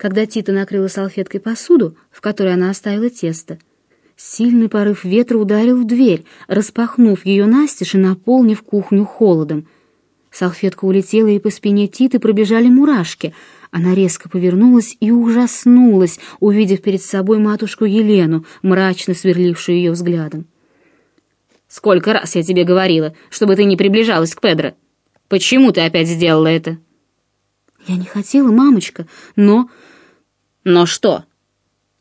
когда Тита накрыла салфеткой посуду, в которой она оставила тесто, сильный порыв ветра ударил в дверь, распахнув ее настежь и наполнив кухню холодом. Салфетка улетела, и по спине Титы пробежали мурашки. Она резко повернулась и ужаснулась, увидев перед собой матушку Елену, мрачно сверлившую ее взглядом. «Сколько раз я тебе говорила, чтобы ты не приближалась к Педро? Почему ты опять сделала это?» «Я не хотела, мамочка, но...» «Но что?»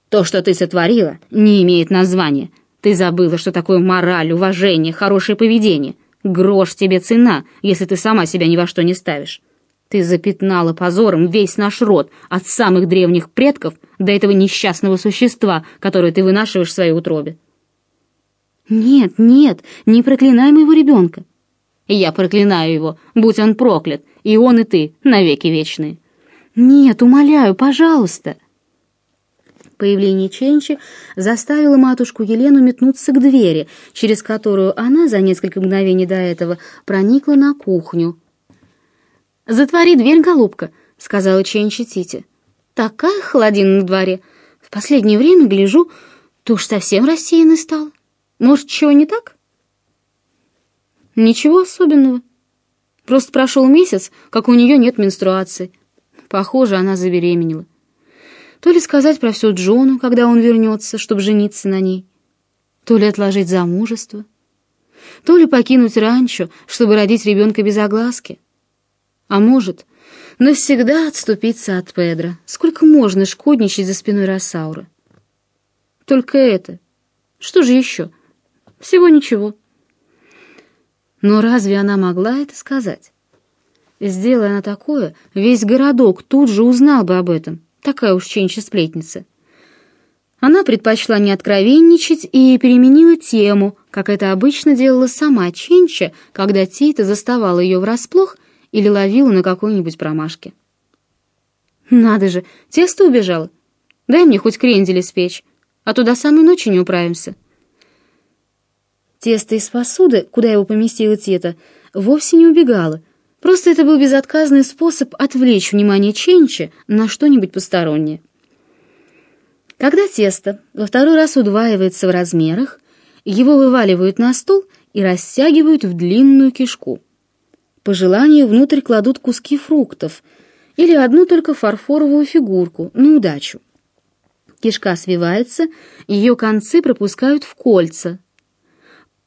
«То, что ты сотворила, не имеет названия. Ты забыла, что такое мораль, уважение, хорошее поведение. Грош тебе цена, если ты сама себя ни во что не ставишь. Ты запятнала позором весь наш род, от самых древних предков до этого несчастного существа, которое ты вынашиваешь в своей утробе». «Нет, нет, не проклинай моего ребенка. Я проклинаю его, будь он проклят, и он, и ты, навеки вечные. Нет, умоляю, пожалуйста. Появление Ченчи заставило матушку Елену метнуться к двери, через которую она за несколько мгновений до этого проникла на кухню. «Затвори дверь, голубка», — сказала Ченчи Тите. «Такая холодина на дворе. В последнее время, гляжу, ты уж совсем рассеянной стала. Может, чего не так?» Ничего особенного. Просто прошел месяц, как у нее нет менструации. Похоже, она забеременела. То ли сказать про все Джону, когда он вернется, чтобы жениться на ней, то ли отложить замужество, то ли покинуть ранчо, чтобы родить ребенка без огласки. А может, навсегда отступиться от Педро. Сколько можно шкодничать за спиной Росаура? Только это. Что же еще? Всего ничего. Но разве она могла это сказать? Сделая она такое, весь городок тут же узнал бы об этом. Такая уж ченча-сплетница. Она предпочла не откровенничать и переменила тему, как это обычно делала сама Ченча, когда Тита заставала ее врасплох или ловила на какой-нибудь промашке. «Надо же, тесто убежало. Дай мне хоть крендель испечь, а то до самой ночи не управимся». Тесто из посуды, куда его поместила Тета, вовсе не убегало. Просто это был безотказный способ отвлечь внимание Ченчи на что-нибудь постороннее. Когда тесто во второй раз удваивается в размерах, его вываливают на стол и растягивают в длинную кишку. По желанию внутрь кладут куски фруктов или одну только фарфоровую фигурку на удачу. Кишка свивается, ее концы пропускают в кольца,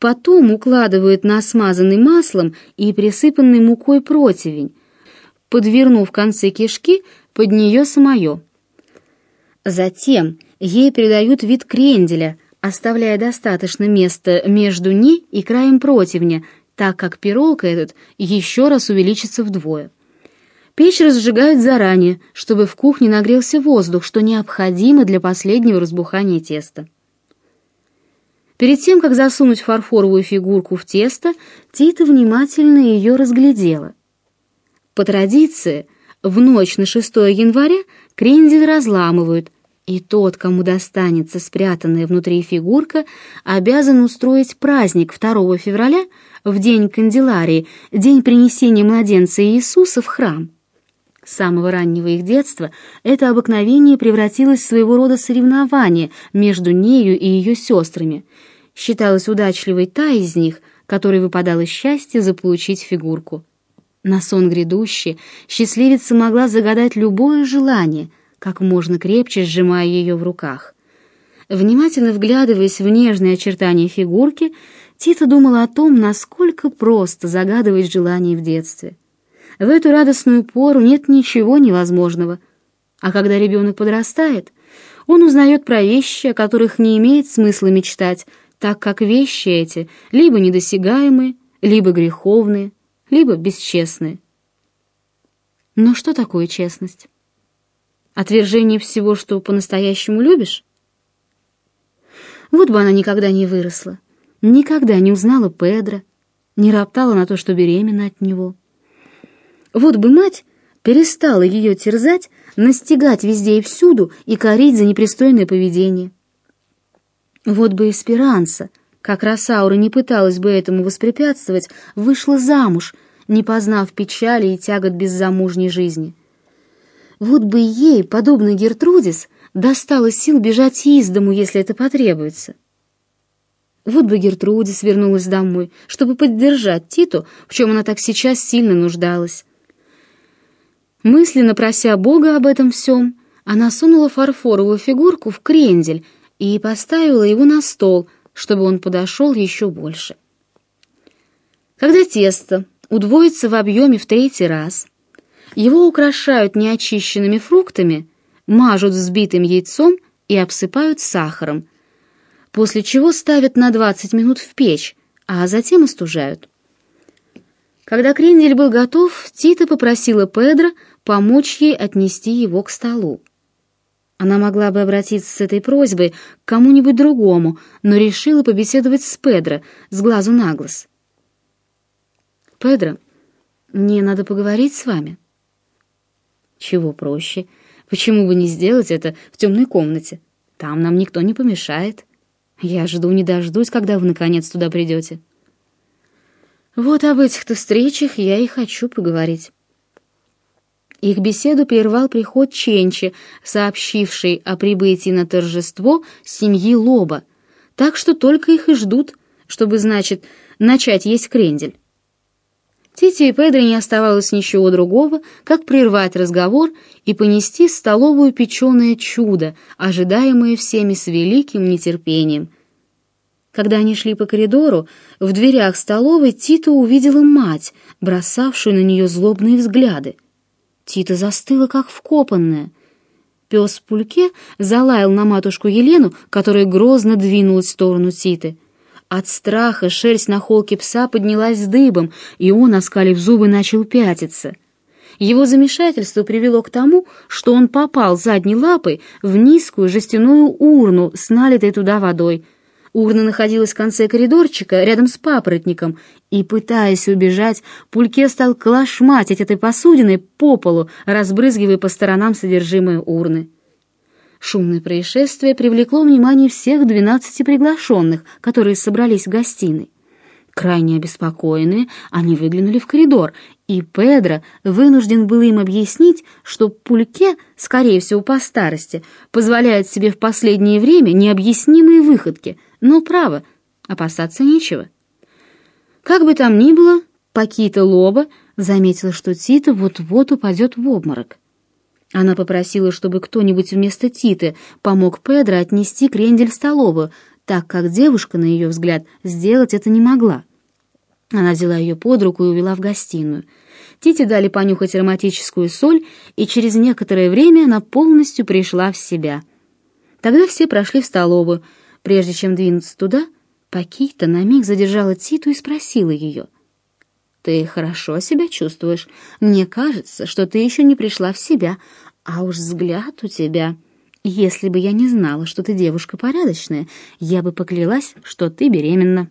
Потом укладывают на смазанный маслом и присыпанный мукой противень, подвернув концы кишки под нее самое. Затем ей придают вид кренделя, оставляя достаточно места между ней и краем противня, так как пирог этот еще раз увеличится вдвое. Печь разжигают заранее, чтобы в кухне нагрелся воздух, что необходимо для последнего разбухания теста. Перед тем, как засунуть фарфоровую фигурку в тесто, Тита внимательно ее разглядела. По традиции, в ночь на 6 января крендель разламывают, и тот, кому достанется спрятанная внутри фигурка, обязан устроить праздник 2 февраля в день Канделарии, день принесения младенца Иисуса в храм. С самого раннего их детства это обыкновение превратилось в своего рода соревнование между нею и ее сестрами — считалась удачливой та из них, которой выпадало счастье заполучить фигурку. На сон грядущий счастливица могла загадать любое желание, как можно крепче сжимая ее в руках. Внимательно вглядываясь в нежные очертания фигурки, Тита думала о том, насколько просто загадывать желание в детстве. В эту радостную пору нет ничего невозможного. А когда ребенок подрастает, он узнает про вещи, о которых не имеет смысла мечтать, так как вещи эти либо недосягаемые, либо греховные, либо бесчестные. Но что такое честность? Отвержение всего, что по-настоящему любишь? Вот бы она никогда не выросла, никогда не узнала Педро, не роптала на то, что беременна от него. Вот бы мать перестала ее терзать, настигать везде и всюду и корить за непристойное поведение. Вот бы Эсперанса, как Росаура не пыталась бы этому воспрепятствовать, вышла замуж, не познав печали и тягот беззамужней жизни. Вот бы ей, подобно Гертрудис, достало сил бежать из дому, если это потребуется. Вот бы Гертрудис вернулась домой, чтобы поддержать Титу, в чем она так сейчас сильно нуждалась. Мысленно прося Бога об этом всем, она сунула фарфоровую фигурку в крендель и поставила его на стол, чтобы он подошел еще больше. Когда тесто удвоится в объеме в третий раз, его украшают неочищенными фруктами, мажут взбитым яйцом и обсыпают сахаром, после чего ставят на 20 минут в печь, а затем остужают. Когда крендель был готов, Тита попросила Педро помочь ей отнести его к столу. Она могла бы обратиться с этой просьбой к кому-нибудь другому, но решила побеседовать с Педро с глазу на глаз. «Педро, мне надо поговорить с вами». «Чего проще? Почему бы не сделать это в темной комнате? Там нам никто не помешает. Я жду не дождусь, когда вы наконец туда придете». «Вот об этих-то встречах я и хочу поговорить». Их беседу прервал приход Ченчи, сообщивший о прибытии на торжество семьи Лоба, так что только их и ждут, чтобы, значит, начать есть крендель. Тите и Педро не оставалось ничего другого, как прервать разговор и понести в столовую печеное чудо, ожидаемое всеми с великим нетерпением. Когда они шли по коридору, в дверях столовой Тита увидела мать, бросавшую на нее злобные взгляды. Тита застыла, как вкопанная. Пес в пульке залаял на матушку Елену, которая грозно двинулась в сторону Титы. От страха шерсть на холке пса поднялась дыбом, и он, оскалив зубы, начал пятиться. Его замешательство привело к тому, что он попал задней лапой в низкую жестяную урну с налитой туда водой — Урна находилась в конце коридорчика, рядом с папоротником, и, пытаясь убежать, Пульке стал клашматить этой посудиной по полу, разбрызгивая по сторонам содержимое урны. Шумное происшествие привлекло внимание всех двенадцати приглашенных, которые собрались в гостиной. Крайне обеспокоенные, они выглянули в коридор, и Педро вынужден был им объяснить, что Пульке, скорее всего по старости, позволяет себе в последнее время необъяснимые выходки — но право, опасаться нечего. Как бы там ни было, Пакита Лоба заметила, что Тита вот-вот упадет в обморок. Она попросила, чтобы кто-нибудь вместо Титы помог Педро отнести крендель в столовую, так как девушка, на ее взгляд, сделать это не могла. Она взяла ее под руку и увела в гостиную. Тите дали понюхать ароматическую соль, и через некоторое время она полностью пришла в себя. Тогда все прошли в столовую — Прежде чем двинуться туда, Пакита на миг задержала Титу и спросила ее. «Ты хорошо себя чувствуешь? Мне кажется, что ты еще не пришла в себя, а уж взгляд у тебя...» Если бы я не знала, что ты девушка порядочная, я бы поклялась, что ты беременна.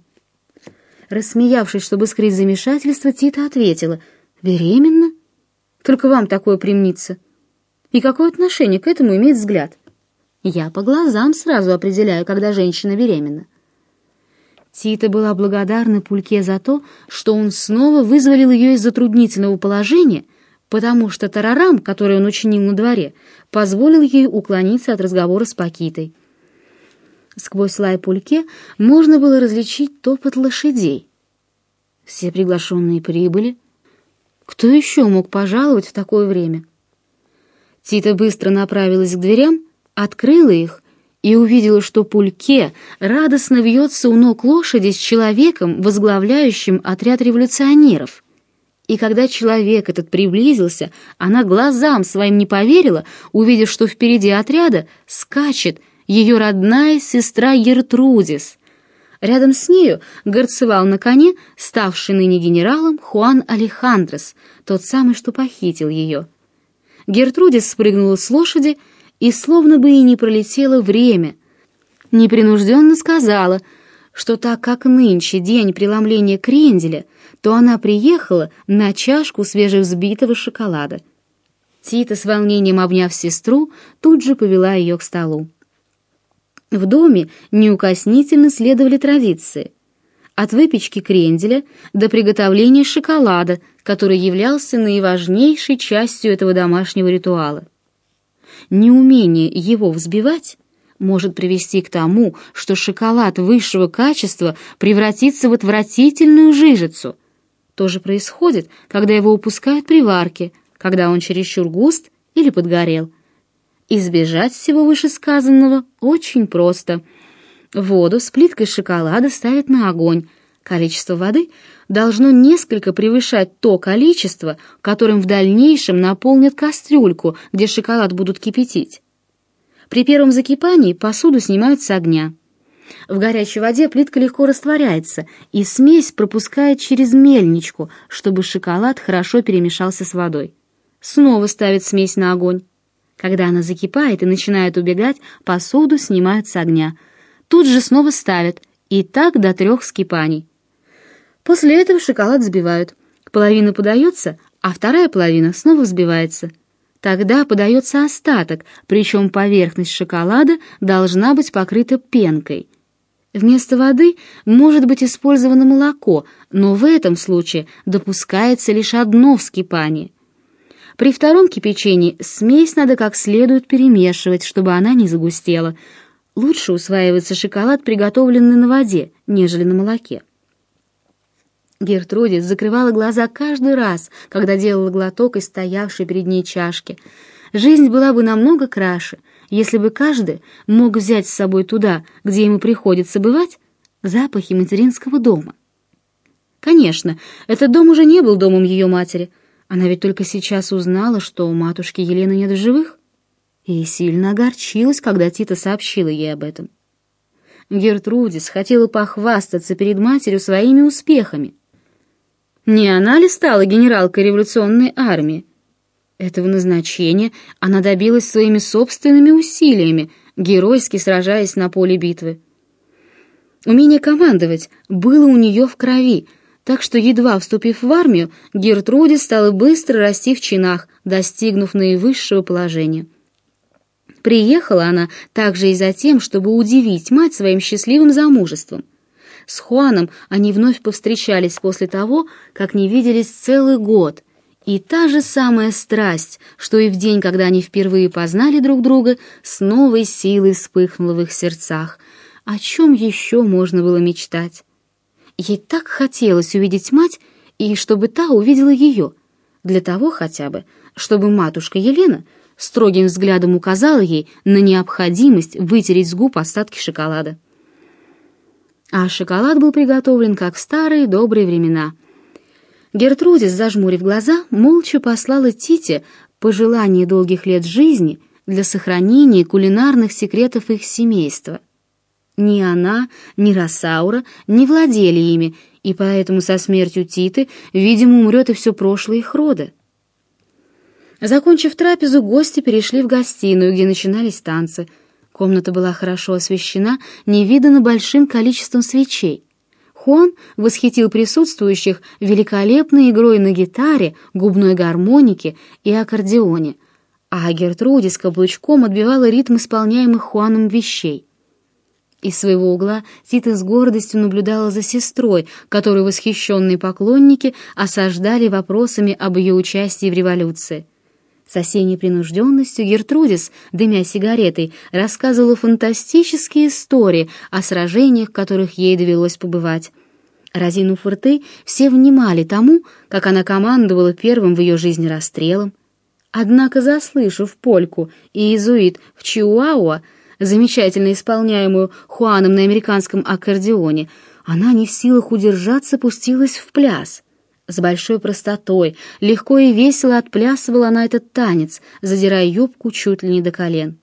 Рассмеявшись, чтобы скрыть замешательство, Тита ответила, «Беременна? Только вам такое примнится. И какое отношение к этому имеет взгляд?» Я по глазам сразу определяю, когда женщина беременна. Тита была благодарна Пульке за то, что он снова вызволил ее из затруднительного положения, потому что тарарам, который он учинил на дворе, позволил ей уклониться от разговора с Пакитой. Сквозь лай Пульке можно было различить топот лошадей. Все приглашенные прибыли. Кто еще мог пожаловать в такое время? Тита быстро направилась к дверям, открыла их и увидела, что Пульке радостно вьется у ног лошади с человеком, возглавляющим отряд революционеров. И когда человек этот приблизился, она глазам своим не поверила, увидев, что впереди отряда скачет ее родная сестра Гертрудис. Рядом с нею горцевал на коне, ставший ныне генералом Хуан Алехандрос, тот самый, что похитил ее. Гертрудис спрыгнула с лошади и словно бы и не пролетело время. Непринужденно сказала, что так как нынче день преломления кренделя, то она приехала на чашку свежевзбитого шоколада. Тита, с волнением обняв сестру, тут же повела ее к столу. В доме неукоснительно следовали традиции. От выпечки кренделя до приготовления шоколада, который являлся наиважнейшей частью этого домашнего ритуала. Неумение его взбивать может привести к тому, что шоколад высшего качества превратится в отвратительную жижицу. То же происходит, когда его упускают при варке, когда он чересчур густ или подгорел. Избежать всего вышесказанного очень просто. Воду с плиткой шоколада ставят на огонь. Количество воды должно несколько превышать то количество, которым в дальнейшем наполнят кастрюльку, где шоколад будут кипятить. При первом закипании посуду снимают с огня. В горячей воде плитка легко растворяется, и смесь пропускает через мельничку, чтобы шоколад хорошо перемешался с водой. Снова ставят смесь на огонь. Когда она закипает и начинает убегать, посуду снимают с огня. Тут же снова ставят, и так до трех скипаний. После этого шоколад взбивают. Половина подается, а вторая половина снова взбивается – Тогда подается остаток, причем поверхность шоколада должна быть покрыта пенкой. Вместо воды может быть использовано молоко, но в этом случае допускается лишь одно вскипание. При втором кипячении смесь надо как следует перемешивать, чтобы она не загустела. Лучше усваивается шоколад, приготовленный на воде, нежели на молоке. Гертрудис закрывала глаза каждый раз, когда делала глоток из стоявшей перед ней чашки. Жизнь была бы намного краше, если бы каждый мог взять с собой туда, где ему приходится бывать, запахи материнского дома. Конечно, этот дом уже не был домом ее матери. Она ведь только сейчас узнала, что у матушки Елены нет в живых, и сильно огорчилась, когда Тита сообщила ей об этом. Гертрудис хотела похвастаться перед матерью своими успехами — не она ли стала генералкой революционной армии? Этого назначения она добилась своими собственными усилиями, геройски сражаясь на поле битвы. Умение командовать было у нее в крови, так что, едва вступив в армию, Гертруде стала быстро расти в чинах, достигнув наивысшего положения. Приехала она также и за тем, чтобы удивить мать своим счастливым замужеством. С Хуаном они вновь повстречались после того, как не виделись целый год, и та же самая страсть, что и в день, когда они впервые познали друг друга, с новой силой вспыхнула в их сердцах. О чем еще можно было мечтать? Ей так хотелось увидеть мать, и чтобы та увидела ее. Для того хотя бы, чтобы матушка Елена строгим взглядом указала ей на необходимость вытереть с губ остатки шоколада а шоколад был приготовлен, как в старые добрые времена. Гертрудис, зажмурив глаза, молча послала Тите пожелание долгих лет жизни для сохранения кулинарных секретов их семейства. Ни она, ни Росаура не владели ими, и поэтому со смертью Титы, видимо, умрет и все прошлое их рода. Закончив трапезу, гости перешли в гостиную, где начинались танцы — Комната была хорошо освещена невиданно большим количеством свечей. Хуан восхитил присутствующих великолепной игрой на гитаре, губной гармонике и аккордеоне, а Гертруди с каблучком отбивала ритм исполняемых Хуаном вещей. Из своего угла Тита с гордостью наблюдала за сестрой, которую восхищенные поклонники осаждали вопросами об ее участии в революции. С осенней принужденностью Гертрудис, дымя сигаретой, рассказывала фантастические истории о сражениях, в которых ей довелось побывать. Разинув рты, все внимали тому, как она командовала первым в ее жизни расстрелом. Однако, заслышав польку и изуит в Чиуауа, замечательно исполняемую Хуаном на американском аккордеоне, она не в силах удержаться пустилась в пляс — с большой простотой, легко и весело отплясывала она этот танец, задирая юбку чуть ли не до колен.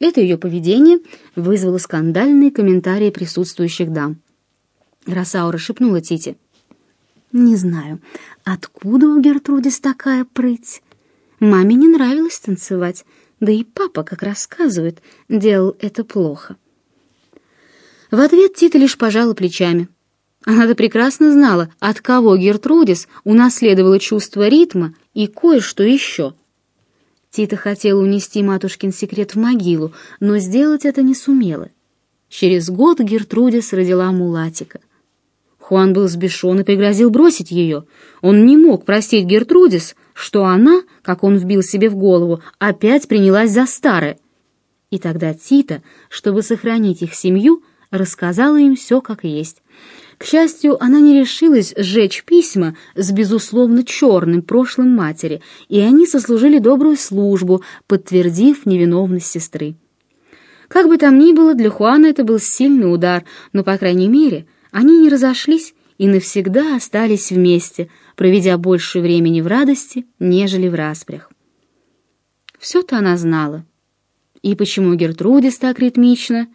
Это ее поведение вызвало скандальные комментарии присутствующих дам. Росаура шепнула Тите. «Не знаю, откуда у Гертрудис такая прыть? Маме не нравилось танцевать, да и папа, как рассказывает, делал это плохо». В ответ Тита лишь пожала плечами. Она-то прекрасно знала, от кого Гертрудис унаследовала чувство ритма и кое-что еще. Тита хотела унести матушкин секрет в могилу, но сделать это не сумела. Через год Гертрудис родила Мулатика. Хуан был сбешен и пригрозил бросить ее. Он не мог простить Гертрудис что она, как он вбил себе в голову, опять принялась за старое. И тогда Тита, чтобы сохранить их семью, рассказала им все как есть. К счастью, она не решилась сжечь письма с, безусловно, черным прошлым матери, и они сослужили добрую службу, подтвердив невиновность сестры. Как бы там ни было, для Хуана это был сильный удар, но, по крайней мере, они не разошлись и навсегда остались вместе, проведя больше времени в радости, нежели в распрях. Все-то она знала. И почему Гертрудис так ритмично,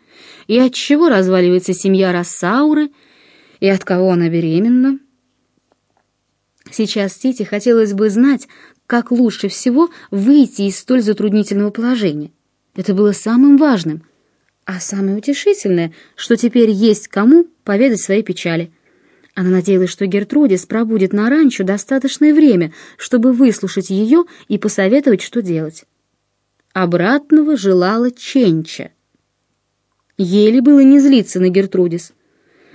и от чего разваливается семья Рассауры, и от кого она беременна. Сейчас Тите хотелось бы знать, как лучше всего выйти из столь затруднительного положения. Это было самым важным. А самое утешительное, что теперь есть кому поведать свои печали. Она надеялась, что Гертрудис пробудет на ранчо достаточное время, чтобы выслушать ее и посоветовать, что делать. Обратного желала Ченча. Еле было не злиться на Гертрудис.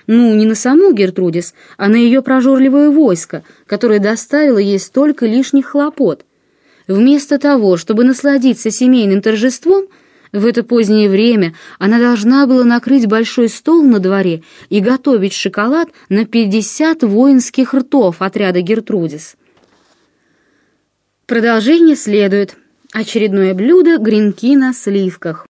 Ну, не на саму Гертрудис, а на ее прожорливое войско, которое доставило ей столько лишних хлопот. Вместо того, чтобы насладиться семейным торжеством, в это позднее время она должна была накрыть большой стол на дворе и готовить шоколад на 50 воинских ртов отряда Гертрудис. Продолжение следует. Очередное блюдо — гренки на сливках.